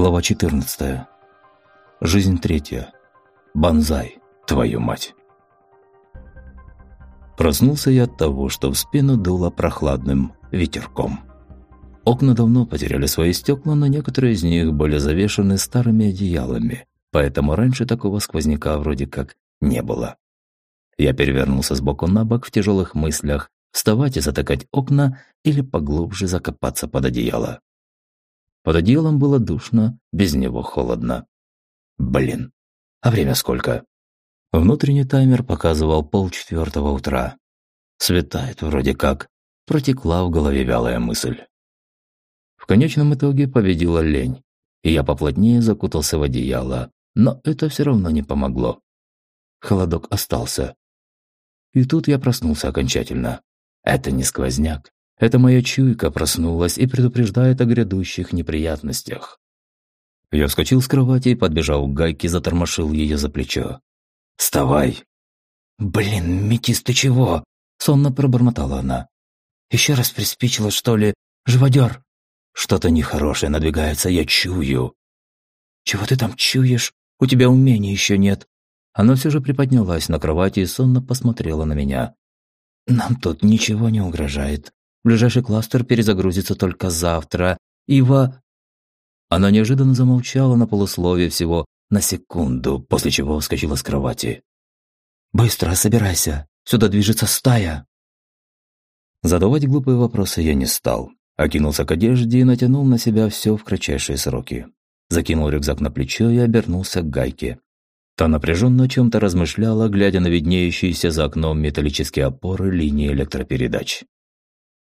Глава 14. Жизнь третья. Банзай, твою мать. Проснулся я от того, что в спину дуло прохладным ветерком. Окна давно потеряли свои стекла, но некоторые из них были завешаны старыми одеялами, поэтому раньше такого сквозняка вроде как не было. Я перевернулся с боку на бок в тяжелых мыслях, вставать и затыкать окна или поглубже закопаться под одеяло. Под одеялом было душно, без него холодно. Блин, а время сколько? Внутренний таймер показывал полчетвертого утра. Светает вроде как. Протекла в голове вялая мысль. В конечном итоге победила лень, и я поплотнее закутался в одеяло, но это все равно не помогло. Холодок остался. И тут я проснулся окончательно. Это не сквозняк, это моя чуйка проснулась и предупреждает о грядущих неприятностях. Я вскочил с кровати подбежал к гайке, затормошил ее за плечо. «Вставай!» «Блин, Метис, ты чего?» – сонно пробормотала она. «Еще раз приспичило, что ли? Живодер!» «Что-то нехорошее надвигается, я чую». «Чего ты там чуешь? У тебя умения еще нет». Она все же приподнялась на кровати и сонно посмотрела на меня. «Нам тут ничего не угрожает. Ближайший кластер перезагрузится только завтра. Ива...» Она неожиданно замолчала на полусловие всего на секунду, после чего вскочила с кровати. «Быстро, собирайся! Сюда движется стая!» Задавать глупые вопросы я не стал. Окинулся к одежде и натянул на себя все в кратчайшие сроки. Закинул рюкзак на плечо и обернулся к гайке. Та напряженно о чем-то размышляла, глядя на виднеющиеся за окном металлические опоры линии электропередач.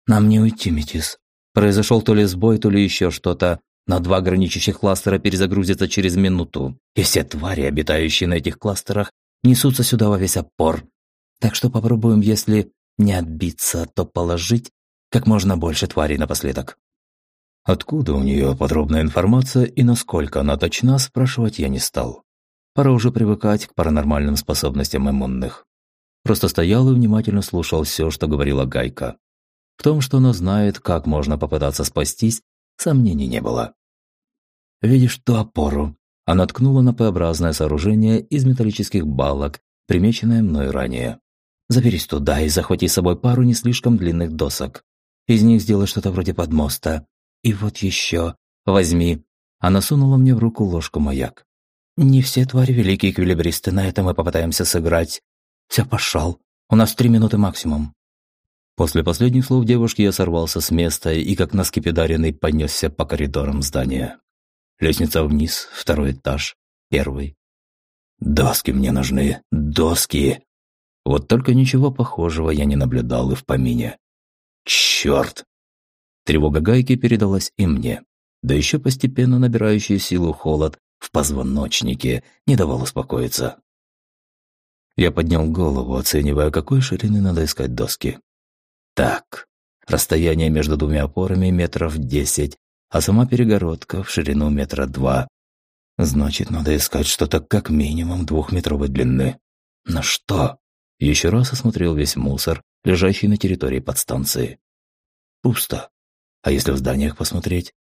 «Нам не уйти, Метис. Произошел то ли сбой, то ли еще что-то. На два граничащих кластера перезагрузятся через минуту. И все твари, обитающие на этих кластерах, несутся сюда во весь опор. Так что попробуем, если не отбиться, то положить как можно больше тварей напоследок». Откуда у нее подробная информация и насколько она точна, спрашивать я не стал. Пора уже привыкать к паранормальным способностям иммунных. Просто стоял и внимательно слушал все, что говорила Гайка. В том, что она знает, как можно попытаться спастись, сомнений не было. «Видишь ту опору?» Она ткнула на П-образное сооружение из металлических балок, примеченное мной ранее. «Заберись туда и захвати с собой пару не слишком длинных досок. Из них сделай что-то вроде подмоста. И вот еще. Возьми». Она сунула мне в руку ложку-маяк. «Не все твари великие эквилибристы, на этом мы попытаемся сыграть. Все, пошел. У нас три минуты максимум». После последних слов девушки я сорвался с места и, как на скипидаренный, понесся по коридорам здания. Лестница вниз, второй этаж, первый. Доски мне нужны, доски. Вот только ничего похожего я не наблюдал и в помине. Черт! Тревога гайки передалась и мне. Да еще постепенно набирающий силу холод в позвоночнике не давал успокоиться. Я поднял голову, оценивая, какой ширины надо искать доски. Так, расстояние между двумя опорами метров десять, а сама перегородка в ширину метра два. Значит, надо искать что-то как минимум двухметровой длины. На что? Еще раз осмотрел весь мусор, лежащий на территории подстанции. Пусто. А если в зданиях посмотреть?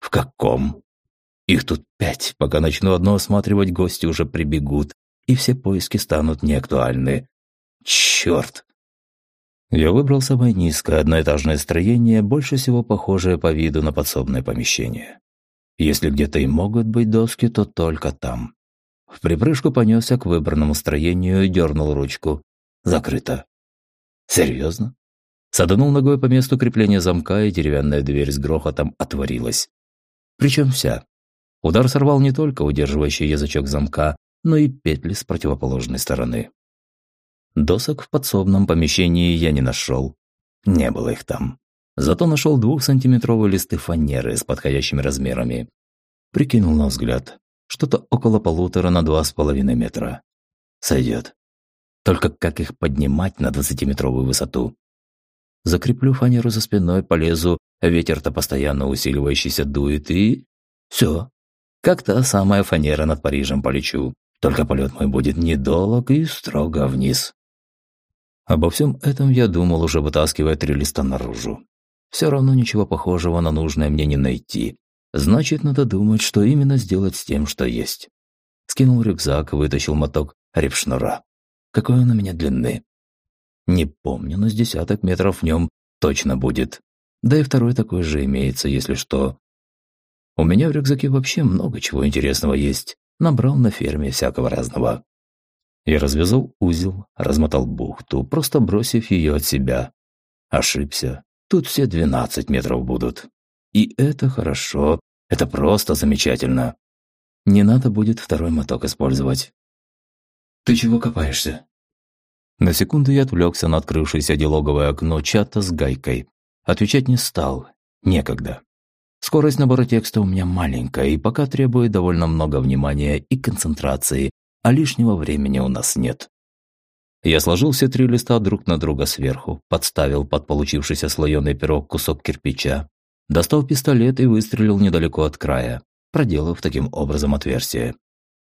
В каком? Их тут пять. Пока начну одно осматривать, гости уже прибегут, и все поиски станут неактуальны. Черт! Я выбрал самое низкое одноэтажное строение, больше всего похожее по виду на подсобное помещение. Если где-то и могут быть доски, то только там. В припрыжку понесся к выбранному строению и дернул ручку. Закрыто. Серьезно? Саданул ногой по месту крепления замка, и деревянная дверь с грохотом отворилась. Причем вся. Удар сорвал не только удерживающий язычок замка, но и петли с противоположной стороны. Досок в подсобном помещении я не нашел. Не было их там. Зато нашел двухсантиметровые листы фанеры с подходящими размерами. Прикинул на взгляд. Что-то около полутора на два с половиной метра. Сойдет. Только как их поднимать на двадцатиметровую высоту? Закреплю фанеру за спиной, полезу, ветер-то постоянно усиливающийся дует и... Все. Как та самая фанера над Парижем полечу. Только полет мой будет недолг и строго вниз. Обо всем этом я думал, уже вытаскивая три листа наружу. Все равно ничего похожего на нужное мне не найти. Значит, надо думать, что именно сделать с тем, что есть. Скинул рюкзак, вытащил моток репшнура. Какой он у меня длины? Не помню, но с десяток метров в нем точно будет. Да и второй такой же имеется, если что. У меня в рюкзаке вообще много чего интересного есть. Набрал на ферме всякого разного. Я развязал узел, размотал бухту, просто бросив ее от себя. Ошибся. Тут все 12 метров будут. И это хорошо. Это просто замечательно. Не надо будет второй моток использовать. «Ты чего копаешься?» На секунду я отвлекся на открывшееся диалоговое окно чата с гайкой. Отвечать не стал. Некогда. Скорость набора текста у меня маленькая и пока требует довольно много внимания и концентрации, а лишнего времени у нас нет. Я сложил все три листа друг на друга сверху, подставил под получившийся слоеный пирог кусок кирпича, достал пистолет и выстрелил недалеко от края, проделав таким образом отверстие.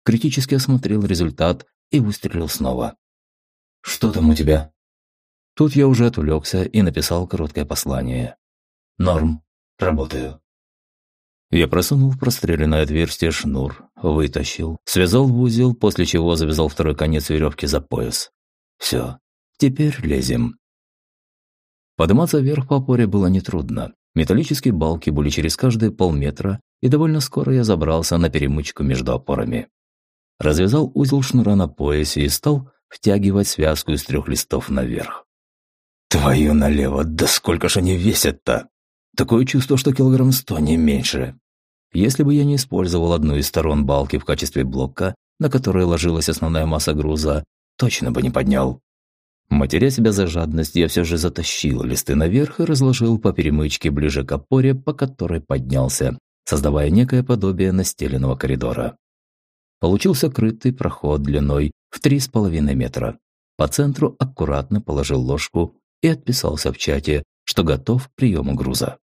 Критически осмотрел результат и выстрелил снова. «Что там у тебя?» Тут я уже отвлекся и написал короткое послание. «Норм. Работаю». Я просунул в простреленное отверстие шнур, вытащил, связал в узел, после чего завязал второй конец веревки за пояс. Все, теперь лезем. Подниматься вверх по опоре было нетрудно. Металлические балки были через каждые полметра, и довольно скоро я забрался на перемычку между опорами. Развязал узел шнура на поясе и стал втягивать связку из трех листов наверх. «Твою налево, да сколько же они весят-то!» Такое чувство, что килограмм сто, не меньше. Если бы я не использовал одну из сторон балки в качестве блока, на который ложилась основная масса груза, точно бы не поднял. Матеря себя за жадность, я все же затащил листы наверх и разложил по перемычке ближе к опоре, по которой поднялся, создавая некое подобие настеленного коридора. Получился крытый проход длиной в три с половиной метра. По центру аккуратно положил ложку и отписался в чате, что готов к приему груза.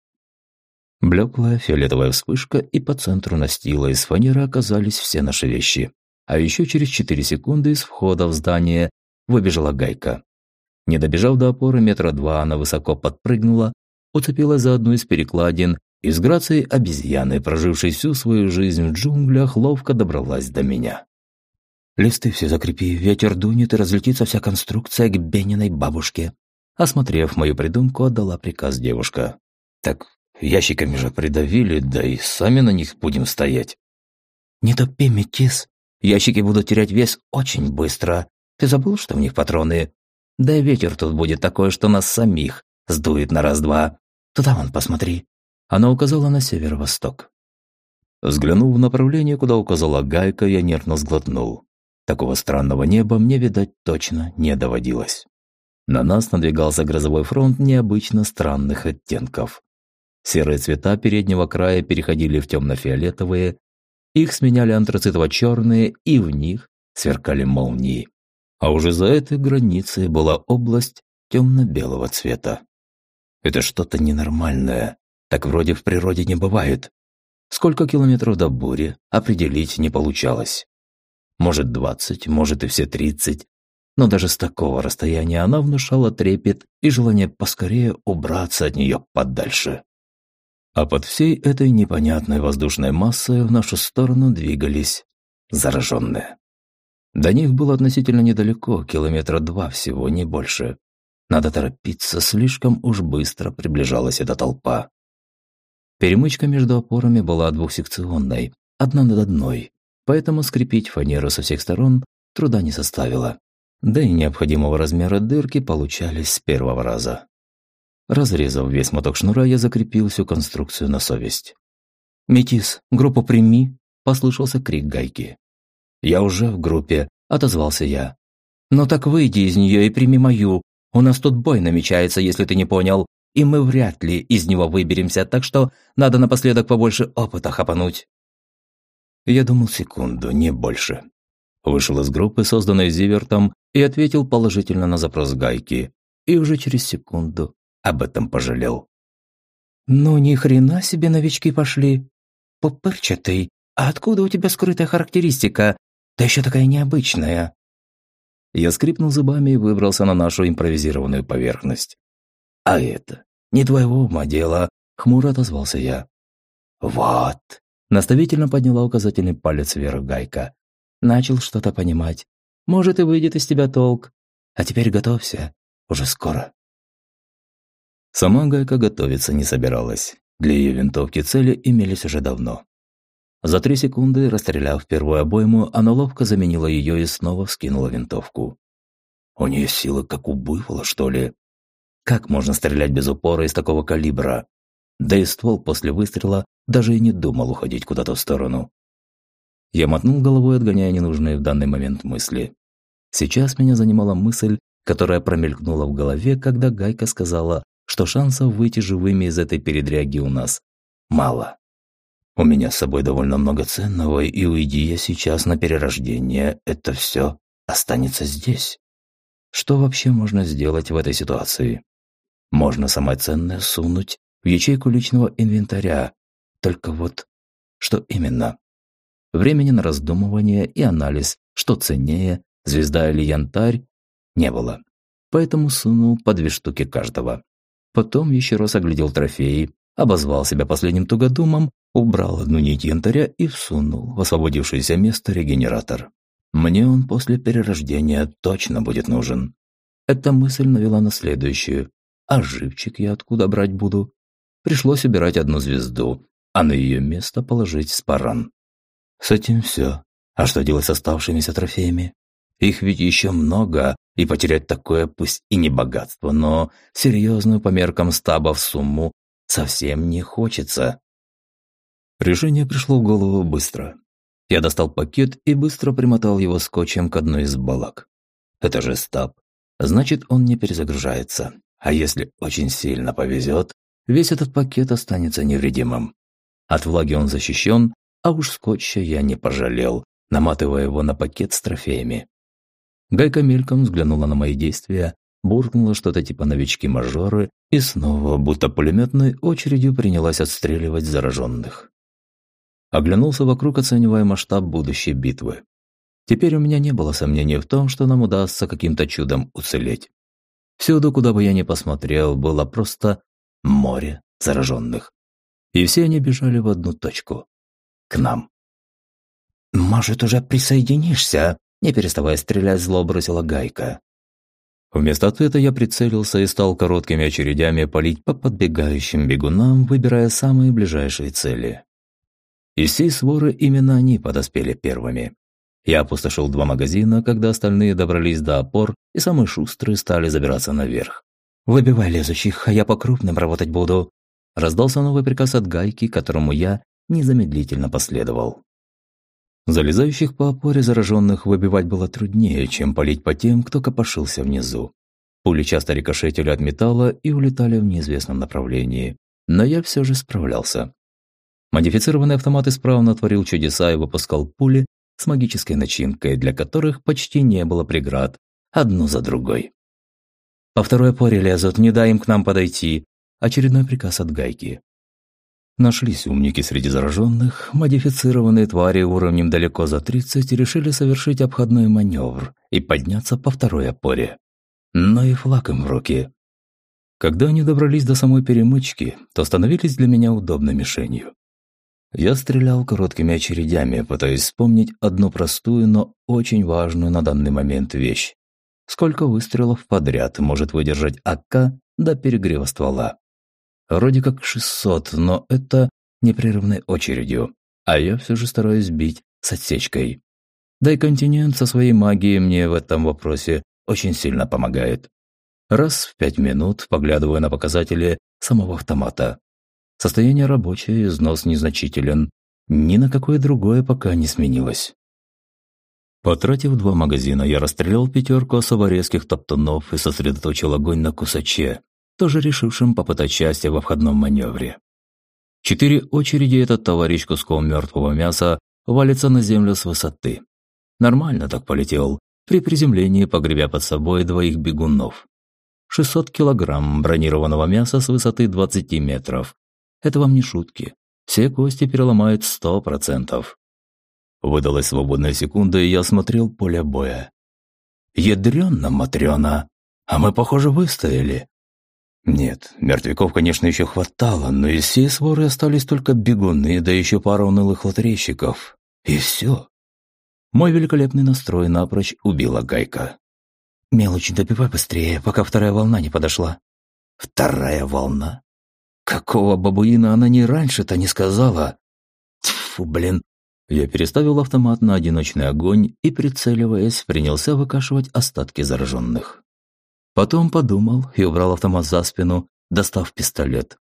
Блеклая фиолетовая вспышка, и по центру настила из фанеры оказались все наши вещи. А еще через 4 секунды из входа в здание выбежала гайка. Не добежав до опоры метра два, она высоко подпрыгнула, уцепилась за одну из перекладин и с грацией обезьяны, прожившей всю свою жизнь в джунглях, ловко добралась до меня. «Листы все закрепи, ветер дунет и разлетится вся конструкция к Бениной бабушке», Осмотрев мою придумку, отдала приказ девушка. «Так ящиками же придавили, да и сами на них будем стоять». «Не топи, метис. Ящики будут терять вес очень быстро. Ты забыл, что в них патроны? Да и ветер тут будет такой, что нас самих сдует на раз-два. Туда вон посмотри». Она указала на северо-восток. Взглянув в направление, куда указала Гайка, я нервно сглотнул. Такого странного неба мне, видать, точно не доводилось. На нас надвигался грозовой фронт необычно странных оттенков. Серые цвета переднего края переходили в темно-фиолетовые, их сменяли антрацитово-черные, и в них сверкали молнии. А уже за этой границей была область темно-белого цвета. Это что-то ненормальное. Так вроде в природе не бывает. Сколько километров до бури, определить не получалось. Может, двадцать, может и все тридцать, но даже с такого расстояния она внушала трепет и желание поскорее убраться от нее подальше. А под всей этой непонятной воздушной массой в нашу сторону двигались зараженные. До них было относительно недалеко, километра два всего, не больше. Надо торопиться, слишком уж быстро приближалась эта толпа. Перемычка между опорами была двухсекционной, одна над одной, поэтому скрепить фанеру со всех сторон труда не составило да и необходимого размера дырки получались с первого раза. Разрезав весь моток шнура, я закрепил всю конструкцию на совесть. «Метис, группу прими!» – послышался крик гайки. «Я уже в группе», – отозвался я. «Ну так выйди из нее и прими мою. У нас тут бой намечается, если ты не понял, и мы вряд ли из него выберемся, так что надо напоследок побольше опыта хапануть». Я думал секунду, не больше. Вышел из группы, созданной Зивертом, и ответил положительно на запрос Гайки. И уже через секунду об этом пожалел. «Ну, ни хрена себе новички пошли. Пупырчатый, а откуда у тебя скрытая характеристика? Да еще такая необычная». Я скрипнул зубами и выбрался на нашу импровизированную поверхность. «А это не твоего ума дело», — хмуро отозвался я. «Вот!» – наставительно подняла указательный палец вверх Гайка. «Начал что-то понимать. Может, и выйдет из тебя толк. А теперь готовься. Уже скоро». Сама Гайка готовиться не собиралась. Для ее винтовки цели имелись уже давно. За три секунды, расстреляв первую обойму, она ловко заменила ее и снова вскинула винтовку. У нее силы как у буйвола, что ли? Как можно стрелять без упора из такого калибра? Да и ствол после выстрела даже и не думал уходить куда-то в сторону. Я мотнул головой, отгоняя ненужные в данный момент мысли. Сейчас меня занимала мысль, которая промелькнула в голове, когда Гайка сказала, что шансов выйти живыми из этой передряги у нас мало. У меня с собой довольно много ценного, и уйди я сейчас на перерождение, это все останется здесь. Что вообще можно сделать в этой ситуации? Можно самое ценное сунуть в ячейку личного инвентаря. Только вот, что именно? Времени на раздумывание и анализ, что ценнее, звезда или янтарь, не было. Поэтому сунул по две штуки каждого. Потом еще раз оглядел трофеи, обозвал себя последним тугодумом, убрал одну нить янтаря и всунул в освободившееся место регенератор. Мне он после перерождения точно будет нужен. Эта мысль навела на следующую. А живчик я откуда брать буду? Пришлось убирать одну звезду, а на ее место положить спаран. С этим все. А что делать с оставшимися трофеями? Их ведь еще много, и потерять такое, пусть и не богатство, но серьезную по меркам стабов сумму совсем не хочется. Решение пришло в голову быстро. Я достал пакет и быстро примотал его скотчем к одной из балок. Это же стаб. Значит, он не перезагружается. А если очень сильно повезет, весь этот пакет останется невредимым. От влаги он защищен, а уж скотча я не пожалел, наматывая его на пакет с трофеями. Гайка мельком взглянула на мои действия, буркнула что-то типа новички-мажоры и снова, будто пулеметной очередью, принялась отстреливать зараженных. Оглянулся вокруг, оценивая масштаб будущей битвы. Теперь у меня не было сомнений в том, что нам удастся каким-то чудом уцелеть. Всюду, куда бы я ни посмотрел, было просто море зараженных. И все они бежали в одну точку. К нам. «Может, уже присоединишься?» Не переставая стрелять, зло бросила Гайка. Вместо ответа я прицелился и стал короткими очередями палить по подбегающим бегунам, выбирая самые ближайшие цели. Из всей своры именно они подоспели первыми. Я опустошил два магазина, когда остальные добрались до опор, и самые шустрые стали забираться наверх. «Выбивай лезущих, а я по крупным работать буду», раздался новый приказ от Гайки, которому я незамедлительно последовал. Залезающих по опоре зараженных выбивать было труднее, чем палить по тем, кто копошился внизу. Пули часто рикошетили от металла и улетали в неизвестном направлении, но я все же справлялся. Модифицированный автомат исправно творил чудеса и выпускал пули с магической начинкой, для которых почти не было преград, одну за другой. «По второй опоре лезут, не дай им к нам подойти», очередной приказ от Гайки. Нашлись умники среди зараженных, модифицированные твари уровнем далеко за 30 решили совершить обходной маневр и подняться по второй опоре. Но и флаг им в руки. Когда они добрались до самой перемычки, то становились для меня удобной мишенью. Я стрелял короткими очередями, пытаясь вспомнить одну простую, но очень важную на данный момент вещь. Сколько выстрелов подряд может выдержать АК до перегрева ствола? Вроде как 600, но это непрерывной очередью, а я все же стараюсь бить с отсечкой. Да и континент со своей магией мне в этом вопросе очень сильно помогает. Раз в пять минут поглядываю на показатели самого автомата. Состояние рабочее, износ незначителен. Ни на какое другое пока не сменилось. Потратив два магазина, я расстрелял пятерку особо резких топтунов и сосредоточил огонь на кусаче, тоже решившим попытать счастье во входном маневре. Четыре очереди этот товарищ куском мертвого мяса валится на землю с высоты. Нормально так полетел, при приземлении погребя под собой двоих бегунов. 600 килограмм бронированного мяса с высоты 20 метров. Это вам не шутки. Все кости переломают сто процентов. Выдалась свободная секунда, и я смотрел поле боя. Ядрёно, Матрёна, а мы, похоже, выстояли. Нет, мертвяков, конечно, еще хватало, но из всей своры остались только бегуны, да еще пара унылых лотерейщиков. И все. Мой великолепный настрой напрочь убила Гайка. «Мелочь добивай быстрее, пока вторая волна не подошла». «Вторая волна? Какого бабуина она не раньше-то не сказала?» Тьфу, блин. Я переставил автомат на одиночный огонь и, прицеливаясь, принялся выкашивать остатки зараженных. Потом подумал и убрал автомат за спину, достав пистолет.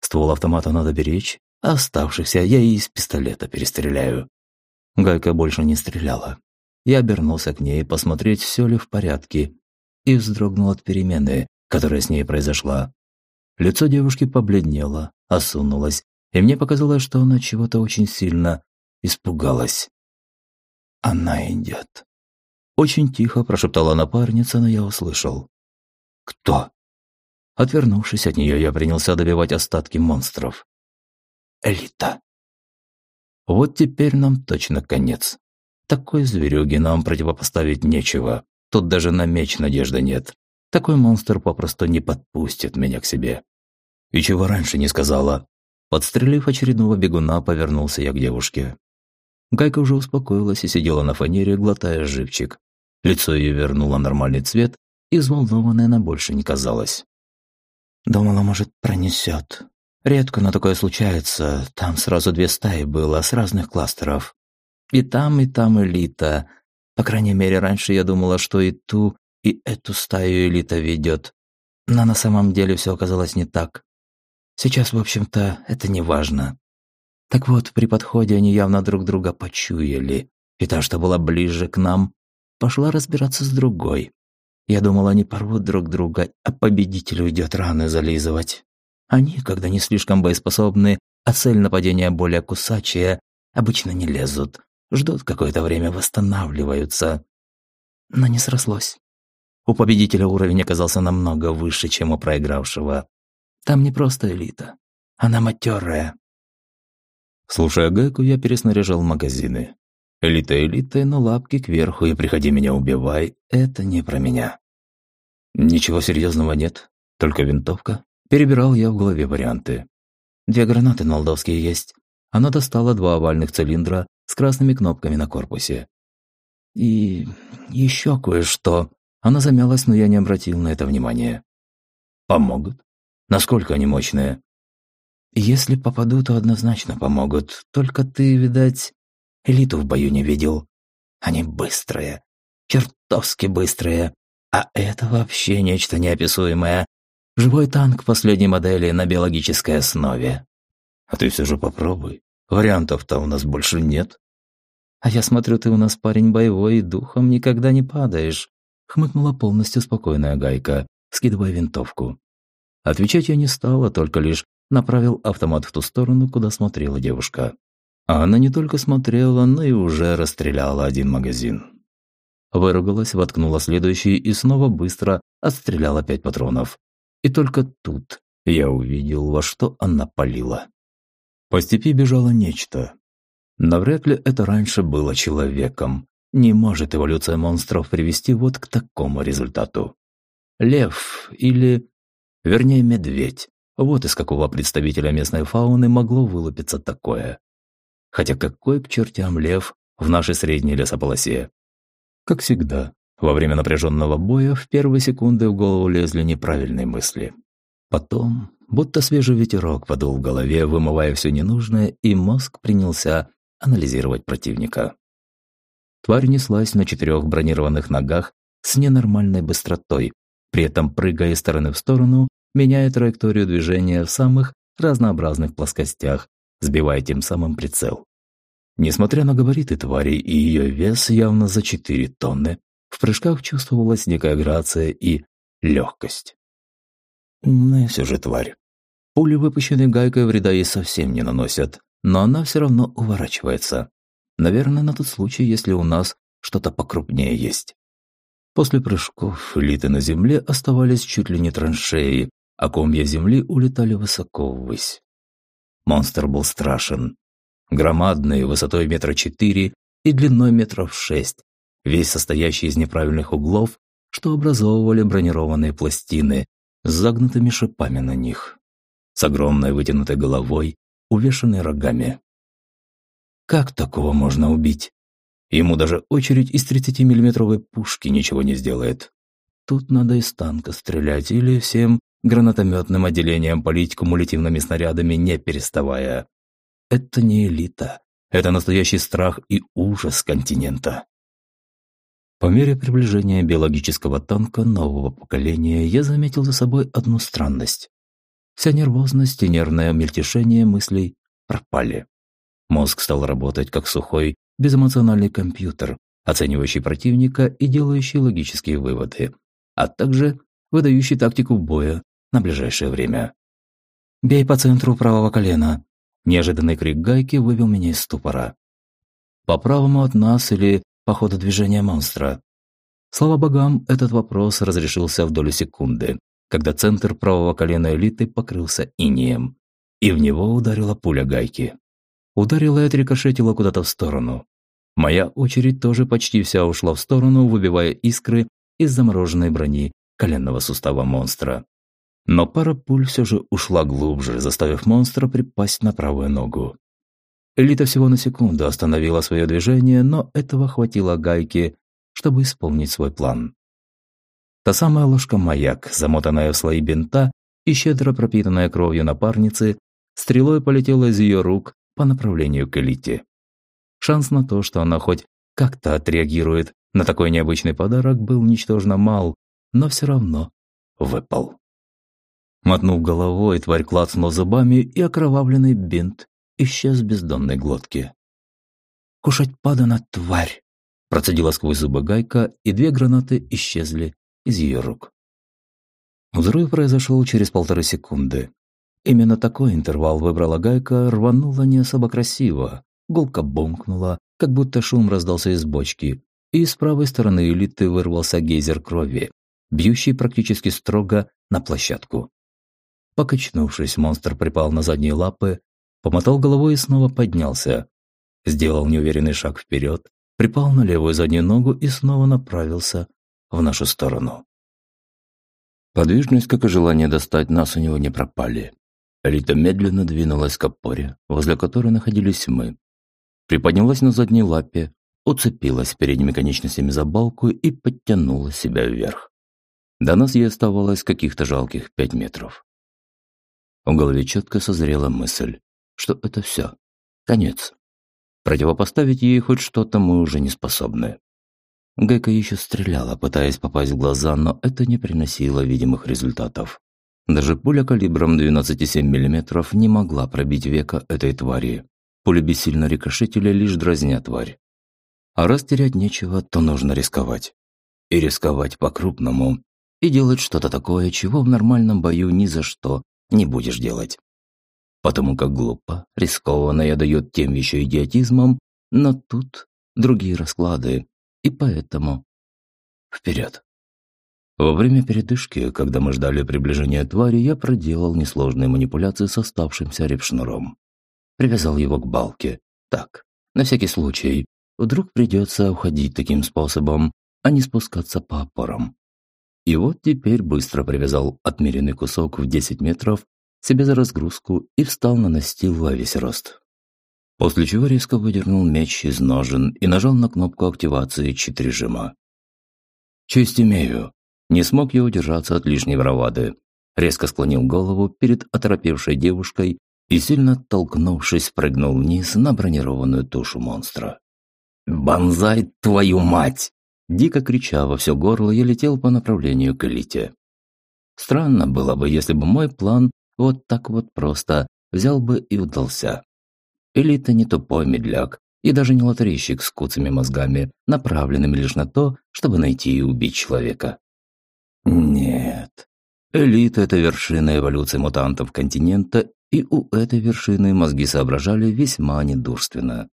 Ствол автомата надо беречь, а оставшихся я и из пистолета перестреляю. Гайка больше не стреляла. Я обернулся к ней посмотреть, все ли в порядке, и вздрогнул от перемены, которая с ней произошла. Лицо девушки побледнело, осунулось, и мне показалось, что она чего-то очень сильно испугалась. «Она идет». Очень тихо прошептала напарница, но я услышал. «Кто?» Отвернувшись от нее, я принялся добивать остатки монстров. «Элита». Вот теперь нам точно конец. Такой зверюги нам противопоставить нечего. Тут даже на меч надежды нет. Такой монстр попросту не подпустит меня к себе. И чего раньше не сказала. Подстрелив очередного бегуна, повернулся я к девушке. Гайка уже успокоилась и сидела на фанере, глотая живчик. Лицо ее вернуло нормальный цвет, и взволнованной она больше не казалась. «Думала, может, пронесет. Редко, но такое случается. Там сразу две стаи было, с разных кластеров. И там, и там элита. По крайней мере, раньше я думала, что и ту, и эту стаю элита ведет. Но на самом деле все оказалось не так. Сейчас, в общем-то, это не важно. Так вот, при подходе они явно друг друга почуяли, и та, что была ближе к нам, пошла разбираться с другой. Я думал, они порвут друг друга, а победитель уйдет раны зализывать. Они, когда не слишком боеспособны, а цель нападения более кусачая, обычно не лезут, ждут какое-то время, восстанавливаются. Но не срослось. У победителя уровень оказался намного выше, чем у проигравшего. Там не просто элита. Она матерая. Слушая Гайку, я переснаряжал магазины. Элита элитой, но лапки кверху и приходи меня убивай – это не про меня. Ничего серьезного нет, только винтовка. Перебирал я в голове варианты. Две гранаты молдавские есть. Она достала два овальных цилиндра с красными кнопками на корпусе. И еще кое-что. Она замялась, но я не обратил на это внимания. Помогут? Насколько они мощные? Если попаду, то однозначно помогут. Только ты, видать, элиту в бою не видел. Они быстрые, чертовски быстрые. А это вообще нечто неописуемое. Живой танк последней модели на биологической основе. А ты все же попробуй. Вариантов-то у нас больше нет. А я смотрю, ты у нас парень боевой и духом никогда не падаешь. Хмыкнула полностью спокойная Гайка, скидывая винтовку. Отвечать я не стала, только лишь направил автомат в ту сторону, куда смотрела девушка. А она не только смотрела, но и уже расстреляла один магазин. Выругалась, воткнула следующий и снова быстро отстреляла пять патронов. И только тут я увидел, во что она палила. По степи бежало нечто. Навряд ли это раньше было человеком. Не может эволюция монстров привести вот к такому результату. Лев или... Вернее, медведь. Вот из какого представителя местной фауны могло вылупиться такое. Хотя какой к чертям лев в нашей средней лесополосе? Как всегда, во время напряженного боя в первые секунды в голову лезли неправильные мысли. Потом, будто свежий ветерок подул в голове, вымывая все ненужное, и мозг принялся анализировать противника. Тварь неслась на четырех бронированных ногах с ненормальной быстротой, при этом прыгая из стороны в сторону, меняя траекторию движения в самых разнообразных плоскостях, сбивая тем самым прицел. Несмотря на габариты твари и ее вес явно за 4 тонны, в прыжках чувствовалась некая грация и легкость. Умная все же тварь. Пули, выпущенные гайкой, вреда ей совсем не наносят, но она все равно уворачивается. Наверное, на тот случай, если у нас что-то покрупнее есть. После прыжков элиты на земле оставались чуть ли не траншеи, а комья земли улетали высоко ввысь. Монстр был страшен, громадный, высотой метра четыре и длиной метров шесть, весь состоящий из неправильных углов, что образовывали бронированные пластины, с загнутыми шипами на них, с огромной вытянутой головой, увешанной рогами. Как такого можно убить? Ему даже очередь из 30-миллиметровой пушки ничего не сделает. Тут надо из танка стрелять или всем гранатометным отделением полить кумулятивными снарядами, не переставая. Это не элита. Это настоящий страх и ужас континента. По мере приближения биологического танка нового поколения я заметил за собой одну странность. Вся нервозность и нервное мельтешение мыслей пропали. Мозг стал работать как сухой, безэмоциональный компьютер, оценивающий противника и делающий логические выводы, а также выдающий тактику боя на ближайшее время. «Бей по центру правого колена!» Неожиданный крик гайки вывел меня из ступора. По правому от нас или по ходу движения монстра? Слава богам, этот вопрос разрешился в долю секунды, когда центр правого колена элиты покрылся инеем, и в него ударила пуля гайки. Ударила и отрикошетила куда-то в сторону. Моя очередь тоже почти вся ушла в сторону, выбивая искры из замороженной брони коленного сустава монстра. Но пара пуль все же ушла глубже, заставив монстра припасть на правую ногу. Элита всего на секунду остановила свое движение, но этого хватило гайки, чтобы исполнить свой план. Та самая ложка-маяк, замотанная в слои бинта и щедро пропитанная кровью напарницы, стрелой полетела из ее рук по направлению к элите. Шанс на то, что она хоть как-то отреагирует на такой необычный подарок, был ничтожно мал, но все равно выпал. Мотнув головой, тварь клацнула зубами, и окровавленный бинт исчез в бездонной глотке. «Кушать падана, тварь!» Процедила сквозь зубы гайка, и две гранаты исчезли из ее рук. Взрыв произошел через полторы секунды. Именно такой интервал выбрала гайка, рванула не особо красиво. Гулка бумкнула, как будто шум раздался из бочки, и с правой стороны элиты вырвался гейзер крови, бьющий практически строго на площадку. Покачнувшись, монстр припал на задние лапы, помотал головой и снова поднялся. Сделал неуверенный шаг вперед, припал на левую заднюю ногу и снова направился в нашу сторону. Подвижность, как и желание достать нас, у него не пропали. Элита медленно двинулась к опоре, возле которой находились мы. Приподнялась на задней лапе, уцепилась передними конечностями за балку и подтянула себя вверх. До нас ей оставалось каких-то жалких пять метров. В голове четко созрела мысль, что это все. Конец. Противопоставить ей хоть что-то мы уже не способны. Гайка еще стреляла, пытаясь попасть в глаза, но это не приносило видимых результатов. Даже пуля калибром 12,7 мм не могла пробить века этой твари. Пули бессильно рикошетили, лишь дразня тварь. А раз терять нечего, то нужно рисковать. И рисковать по-крупному. И делать что-то такое, чего в нормальном бою ни за что не будешь делать. Потому как глупо, рискованно я дает тем еще идиотизмом, но тут другие расклады, и поэтому вперед. Во время передышки, когда мы ждали приближения твари, я проделал несложные манипуляции с оставшимся репшнуром. Привязал его к балке. Так, на всякий случай. Вдруг придется уходить таким способом, а не спускаться по опорам. И вот теперь быстро привязал отмеренный кусок в 10 метров себе за разгрузку и встал на настил во весь рост. После чего резко выдернул меч из ножен и нажал на кнопку активации чит-режима. «Честь имею!» Не смог я удержаться от лишней бравады. Резко склонил голову перед оторопевшей девушкой и, сильно толкнувшись, прыгнул вниз на бронированную тушу монстра. «Бонзай, твою мать!» Дико крича во все горло, я летел по направлению к элите. Странно было бы, если бы мой план вот так вот просто взял бы и удался. Элита не тупой медляк и даже не лотерейщик с куцами мозгами, направленными лишь на то, чтобы найти и убить человека. Нет. Элита – это вершина эволюции мутантов континента, и у этой вершины мозги соображали весьма недурственно.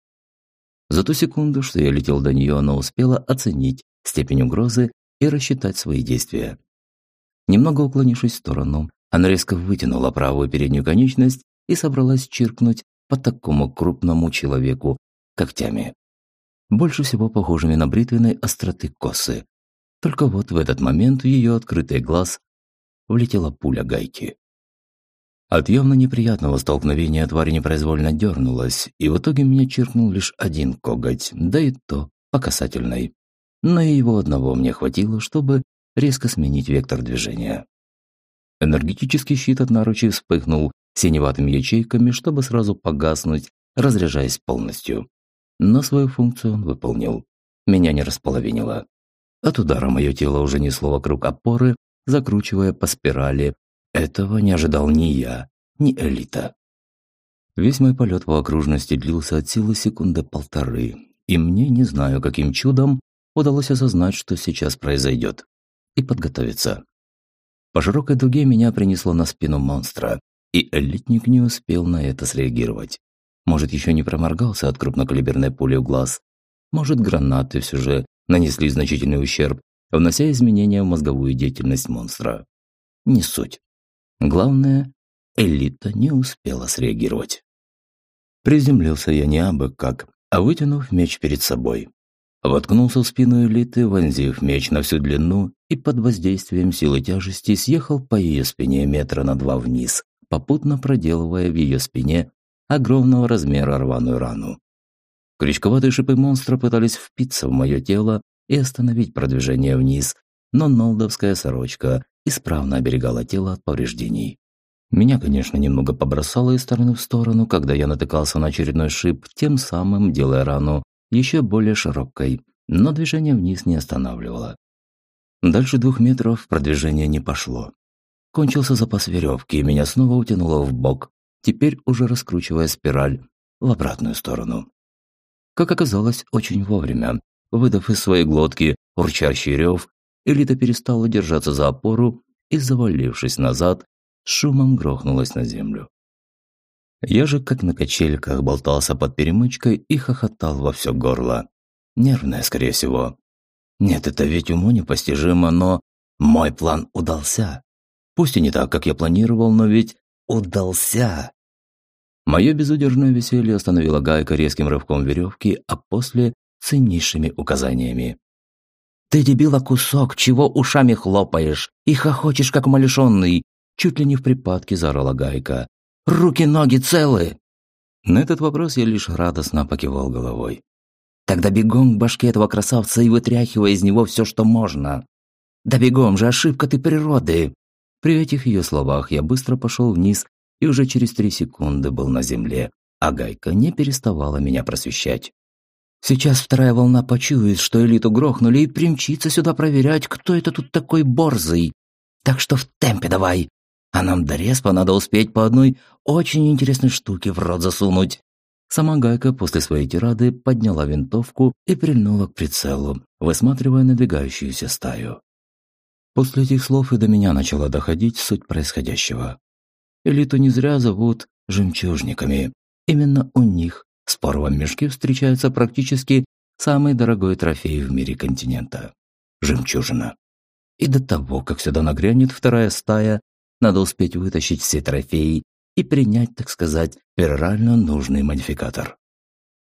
За ту секунду, что я летел до нее, она успела оценить степень угрозы и рассчитать свои действия. Немного уклонившись в сторону, она резко вытянула правую переднюю конечность и собралась чиркнуть по такому крупному человеку когтями. Больше всего похожими на бритвенной остроты косы. Только вот в этот момент ее открытый глаз влетела пуля гайки. От явно неприятного столкновения тварь непроизвольно дернулась, и в итоге меня чиркнул лишь один коготь, да и то по касательной. Но и его одного мне хватило, чтобы резко сменить вектор движения. Энергетический щит от наручи вспыхнул синеватыми ячейками, чтобы сразу погаснуть, разряжаясь полностью. Но свою функцию он выполнил. Меня не располовинило. От удара мое тело уже несло вокруг опоры, закручивая по спирали. Этого не ожидал ни я, ни элита. Весь мой полет в окружности длился от силы секунды полторы, и мне, не знаю каким чудом, удалось осознать, что сейчас произойдет, и подготовиться. По широкой дуге меня принесло на спину монстра, и элитник не успел на это среагировать. Может, еще не проморгался от крупнокалиберной пули в глаз. Может, гранаты все же нанесли значительный ущерб, внося изменения в мозговую деятельность монстра. Не суть. Главное, элита не успела среагировать. Приземлился я не абы как, а вытянув меч перед собой. Воткнулся в спину элиты, вонзив меч на всю длину и под воздействием силы тяжести съехал по ее спине метра на два вниз, попутно проделывая в ее спине огромного размера рваную рану. Крючковатые шипы монстра пытались впиться в мое тело и остановить продвижение вниз, но нолдовская сорочка исправно оберегала тело от повреждений. Меня, конечно, немного побросало из стороны в сторону, когда я натыкался на очередной шип, тем самым делая рану еще более широкой, но движение вниз не останавливало. Дальше двух метров продвижение не пошло. Кончился запас веревки, и меня снова утянуло в бок, теперь уже раскручивая спираль в обратную сторону. Как оказалось, очень вовремя. Выдав из своей глотки урчащий рев, Элита перестала держаться за опору и, завалившись назад, шумом грохнулась на землю. Я же, как на качельках, болтался под перемычкой и хохотал во все горло. Нервное, скорее всего. Нет, это ведь уму непостижимо, но мой план удался. Пусть и не так, как я планировал, но ведь удался. Мое безудержное веселье остановила Гайка резким рывком веревки, а после – ценнейшими указаниями. «Ты, дебила, кусок, чего ушами хлопаешь и хохочешь, как умалишенный?» Чуть ли не в припадке заорала Гайка. «Руки-ноги целы!» На этот вопрос я лишь радостно покивал головой. «Тогда бегом к башке этого красавца и вытряхивай из него все, что можно!» «Да бегом же, ошибка ты природы!» При этих ее словах я быстро пошел вниз и уже через три секунды был на земле, а Гайка не переставала меня просвещать. Сейчас вторая волна почует, что элиту грохнули, и примчится сюда проверять, кто это тут такой борзый. Так что в темпе давай. А нам до респа надо успеть по одной очень интересной штуке в рот засунуть. Сама Гайка после своей тирады подняла винтовку и прильнула к прицелу, высматривая надвигающуюся стаю. После этих слов и до меня начала доходить суть происходящего. Элиту не зря зовут жемчужниками. Именно у них в споровом мешке встречается практически самый дорогой трофей в мире континента – жемчужина. И до того, как сюда нагрянет вторая стая, надо успеть вытащить все трофеи и принять, так сказать, перорально нужный модификатор.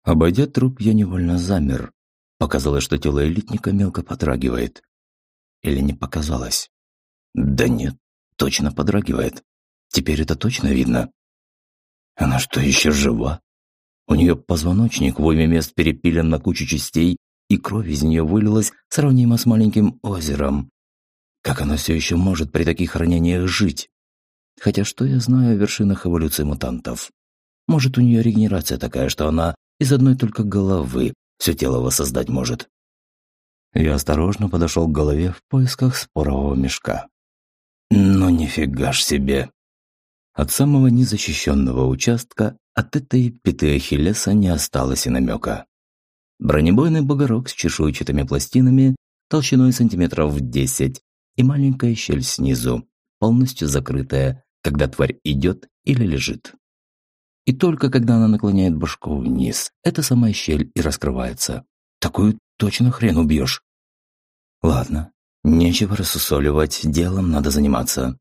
Обойдя труп, я невольно замер. Показалось, что тело элитника мелко подрагивает. Или не показалось? Да нет, точно подрагивает. Теперь это точно видно. Она что, еще жива? У нее позвоночник в уйме мест перепилен на кучу частей, и кровь из нее вылилась сравнимо с маленьким озером. Как она все еще может при таких ранениях жить? Хотя что я знаю о вершинах эволюции мутантов? Может, у нее регенерация такая, что она из одной только головы все тело воссоздать может. Я осторожно подошел к голове в поисках спорового мешка. Ну нифига ж себе. От самого незащищенного участка от этой пяты Ахиллеса не осталось и намека. Бронебойный бугорок с чешуйчатыми пластинами толщиной сантиметров в 10 и маленькая щель снизу, полностью закрытая, когда тварь идет или лежит. И только когда она наклоняет башку вниз, эта самая щель и раскрывается. Такую точно хрен убьешь. Ладно, нечего рассусоливать, делом надо заниматься.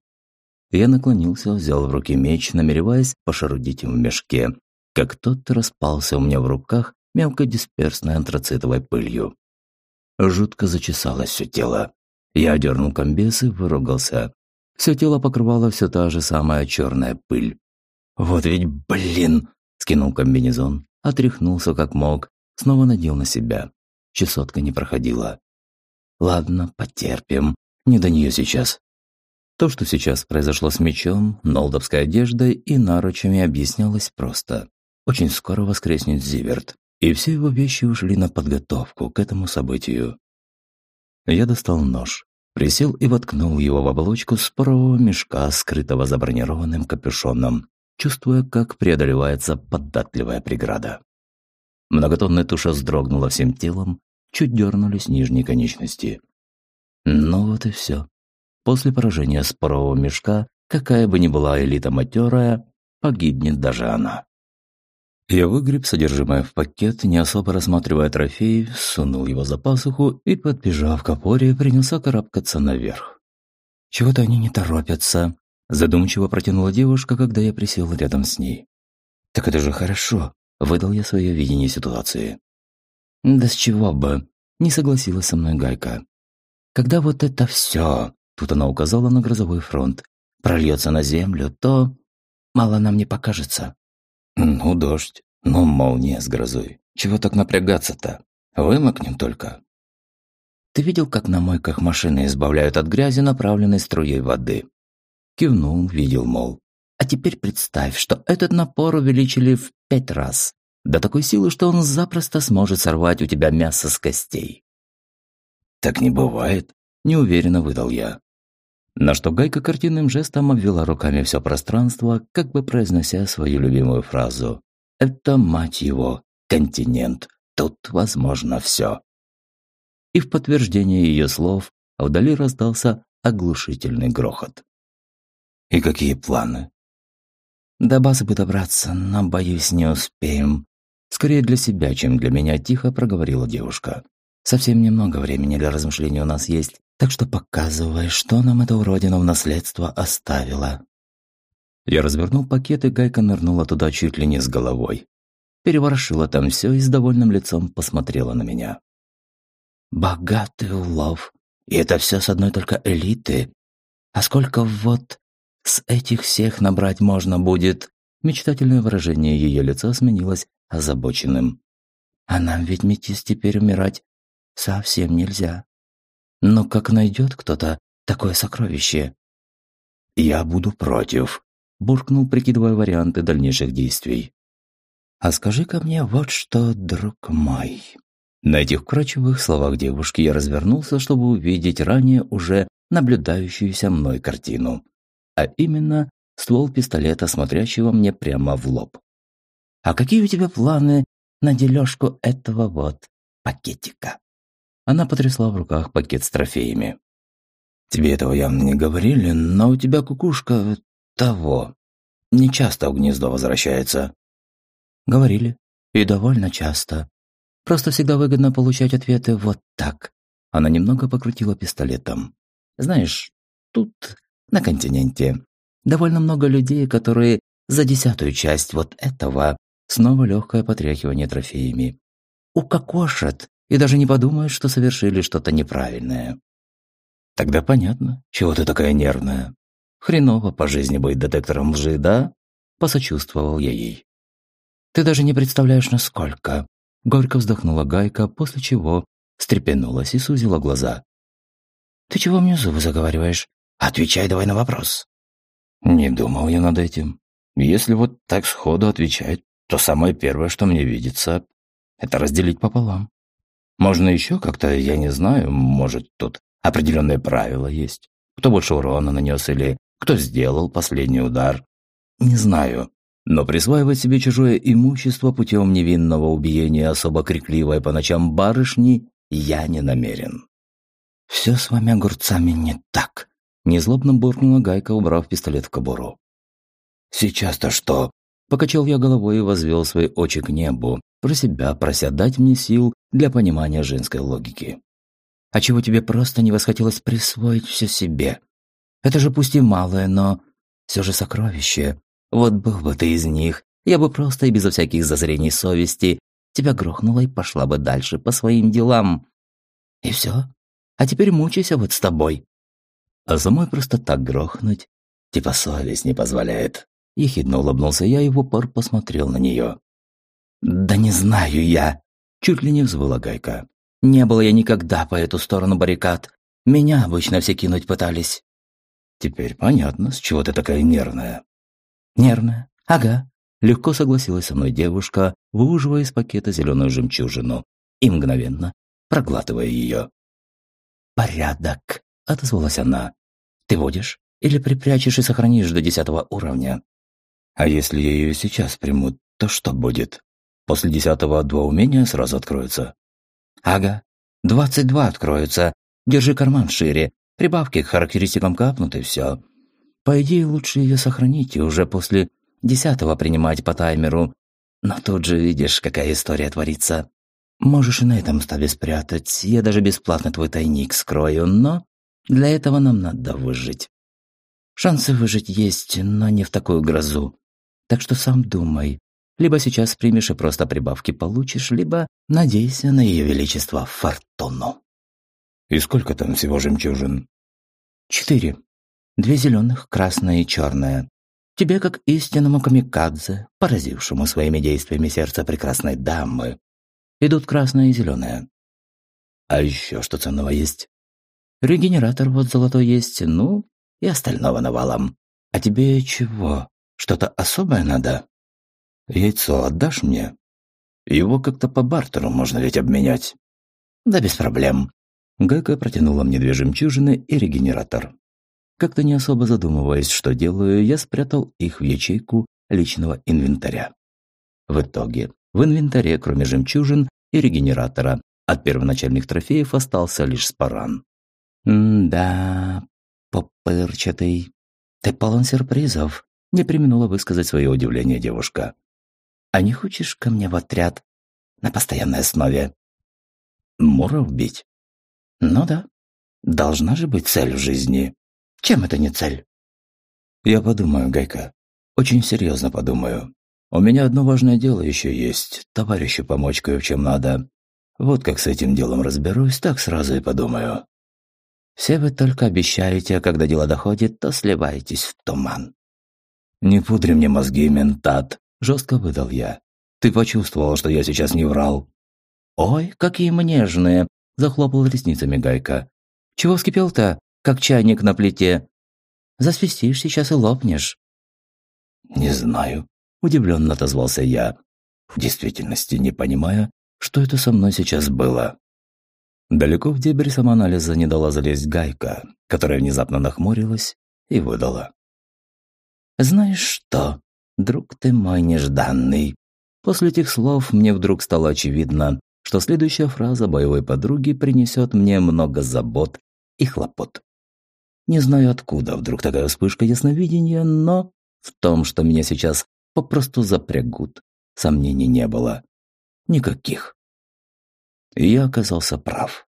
Я наклонился, взял в руки меч, намереваясь пошарудить им в мешке, как тот распался у меня в руках мелкодисперсной антрацитовой пылью. Жутко зачесалось все тело. Я дернул комбез и выругался. Все тело покрывало все та же самая черная пыль. «Вот ведь, блин!» – скинул комбинезон, отряхнулся как мог, снова надел на себя. Чесотка не проходила. «Ладно, потерпим. Не до нее сейчас». То, что сейчас произошло с мечом, нолдовской одеждой и наручами, объяснялось просто. Очень скоро воскреснет Зиверт, и все его вещи ушли на подготовку к этому событию. Я достал нож, присел и воткнул его в оболочку спорового мешка, скрытого за бронированным капюшоном, чувствуя, как преодолевается податливая преграда. Многотонная туша вздрогнула всем телом, чуть дернулись нижние конечности. Ну вот и все. После поражения спорового мешка, какая бы ни была элита матерая, погибнет даже она. Я выгреб содержимое в пакет, не особо рассматривая трофей, сунул его за пасуху и, подбежав к опоре, принялся карабкаться наверх. «Чего-то они не торопятся», – задумчиво протянула девушка, когда я присел рядом с ней. «Так это же хорошо», – выдал я свое видение ситуации. «Да с чего бы?» – не согласилась со мной Гайка. «Когда вот это все Тут она указала на грозовой фронт. «Прольется на землю, то мало нам не покажется». «Ну, дождь, ну, молния с грозой. Чего так напрягаться-то? Вымокнем только». «Ты видел, как на мойках машины избавляют от грязи направленной струей воды?» Кивнул, видел, мол. «А теперь представь, что этот напор увеличили в пять раз. До такой силы, что он запросто сможет сорвать у тебя мясо с костей». «Так не бывает», – неуверенно выдал я. На что Гайка картинным жестом обвела руками все пространство, как бы произнося свою любимую фразу. «Это, мать его, континент. Тут возможно все». И в подтверждение ее слов вдали раздался оглушительный грохот. «И какие планы?» «До базы бы добраться, но, боюсь, не успеем». Скорее для себя, чем для меня, тихо проговорила девушка. «Совсем немного времени для размышлений у нас есть, так что показывай, что нам эта уродина в наследство оставила». Я развернул пакет, и Гайка нырнула туда чуть ли не с головой. Переворошила там все и с довольным лицом посмотрела на меня. «Богатый улов. И это все с одной только элиты. А сколько вот с этих всех набрать можно будет?» Мечтательное выражение ее лица сменилось озабоченным. «А нам ведь метис теперь умирать совсем нельзя. Но как найдет кто-то такое сокровище? Я буду против, буркнул, прикидывая варианты дальнейших действий. А скажи-ка мне вот что, друг мой. На этих вкрадчивых словах девушки я развернулся, чтобы увидеть ранее уже наблюдающуюся мной картину. А именно ствол пистолета, смотрящего мне прямо в лоб. «А какие у тебя планы на дележку этого вот пакетика?» Она потрясла в руках пакет с трофеями. «Тебе этого явно не говорили, но у тебя кукушка того. Не часто в гнездо возвращается». «Говорили. И довольно часто. Просто всегда выгодно получать ответы вот так». Она немного покрутила пистолетом. «Знаешь, тут, на континенте, довольно много людей, которые за десятую часть вот этого снова легкое потряхивание трофеями. Укокошат и даже не подумают, что совершили что-то неправильное. Тогда понятно, чего ты такая нервная. Хреново по жизни быть детектором лжи, да? Посочувствовал я ей. Ты даже не представляешь, насколько. Горько вздохнула Гайка, после чего встрепенулась и сузила глаза. Ты чего мне зубы заговариваешь? Отвечай давай на вопрос. Не думал я над этим. Если вот так сходу отвечать, то самое первое, что мне видится, это разделить пополам. Можно еще как-то, я не знаю, может, тут определенные правила есть. Кто больше урона нанес или кто сделал последний удар. Не знаю. Но присваивать себе чужое имущество путем невинного убиения особо крикливой по ночам барышни я не намерен. «Все с вами огурцами не так», – незлобно буркнула Гайка, убрав пистолет в кобуру. «Сейчас-то что?» – покачал я головой и возвел свои очи к небу, про себя прося дать мне сил для понимания женской логики. А чего тебе просто не восхотелось присвоить все себе? Это же пусть и малое, но все же сокровище. Вот был бы ты из них, я бы просто и безо всяких зазрений совести тебя грохнула и пошла бы дальше по своим делам. И все. А теперь мучайся вот с тобой. А самой просто так грохнуть, типа совесть не позволяет. Ехидно улыбнулся я и в упор посмотрел на нее. «Да не знаю я!» Чуть ли не взвыла Гайка. «Не было я никогда по эту сторону баррикад. Меня обычно все кинуть пытались». «Теперь понятно, с чего ты такая нервная». «Нервная? Ага». Легко согласилась со мной девушка, выуживая из пакета зеленую жемчужину и мгновенно проглатывая ее. «Порядок», — отозвалась она. «Ты водишь или припрячешь и сохранишь до десятого уровня?» «А если я ее сейчас приму, то что будет? После десятого два умения сразу откроются?» «Ага, двадцать два откроются. Держи карман шире. Прибавки к характеристикам капнут и все. По идее, лучше ее сохранить и уже после десятого принимать по таймеру. Но тут же видишь, какая история творится. Можешь и на этом столе спрятать. Я даже бесплатно твой тайник скрою, но для этого нам надо выжить. Шансы выжить есть, но не в такую грозу. Так что сам думай. Либо сейчас примешь и просто прибавки получишь, либо надейся на ее величество Фортуну. И сколько там всего жемчужин? Четыре. Две зеленых, красная и черная. Тебе, как истинному камикадзе, поразившему своими действиями сердце прекрасной дамы, идут красная и зеленая. А еще что ценного есть? Регенератор вот золотой есть, ну, и остального навалом. А тебе чего? Что-то особое надо? Яйцо отдашь мне? Его как-то по бартеру можно ведь обменять. Да без проблем. Гайка протянула мне две жемчужины и регенератор. Как-то не особо задумываясь, что делаю, я спрятал их в ячейку личного инвентаря. В итоге, в инвентаре, кроме жемчужин и регенератора, от первоначальных трофеев остался лишь спаран. «Да, попырчатый. Ты полон сюрпризов», – не применула высказать свое удивление девушка. «А не хочешь ко мне в отряд на постоянной основе?» «Муров бить?» «Ну да. Должна же быть цель в жизни. Чем это не цель?» «Я подумаю, Гайка. Очень серьезно подумаю. У меня одно важное дело еще есть. Товарищу помочь кое в чем надо. Вот как с этим делом разберусь, так сразу и подумаю. Все вы только обещаете, а когда дело доходит, то сливаетесь в туман. Не пудри мне мозги, ментат, жестко выдал я. Ты почувствовал, что я сейчас не врал. Ой, какие мы нежные, захлопал ресницами Гайка. Чего вскипел-то, как чайник на плите? Засвистишь сейчас и лопнешь. Не знаю, удивленно отозвался я, в действительности не понимая, что это со мной сейчас было. Далеко в дебри самоанализа не дала залезть гайка, которая внезапно нахмурилась и выдала. «Знаешь что, друг ты мой нежданный?» После этих слов мне вдруг стало очевидно, что следующая фраза боевой подруги принесет мне много забот и хлопот. Не знаю, откуда вдруг такая вспышка ясновидения, но в том, что меня сейчас попросту запрягут, сомнений не было. Никаких. И я оказался прав.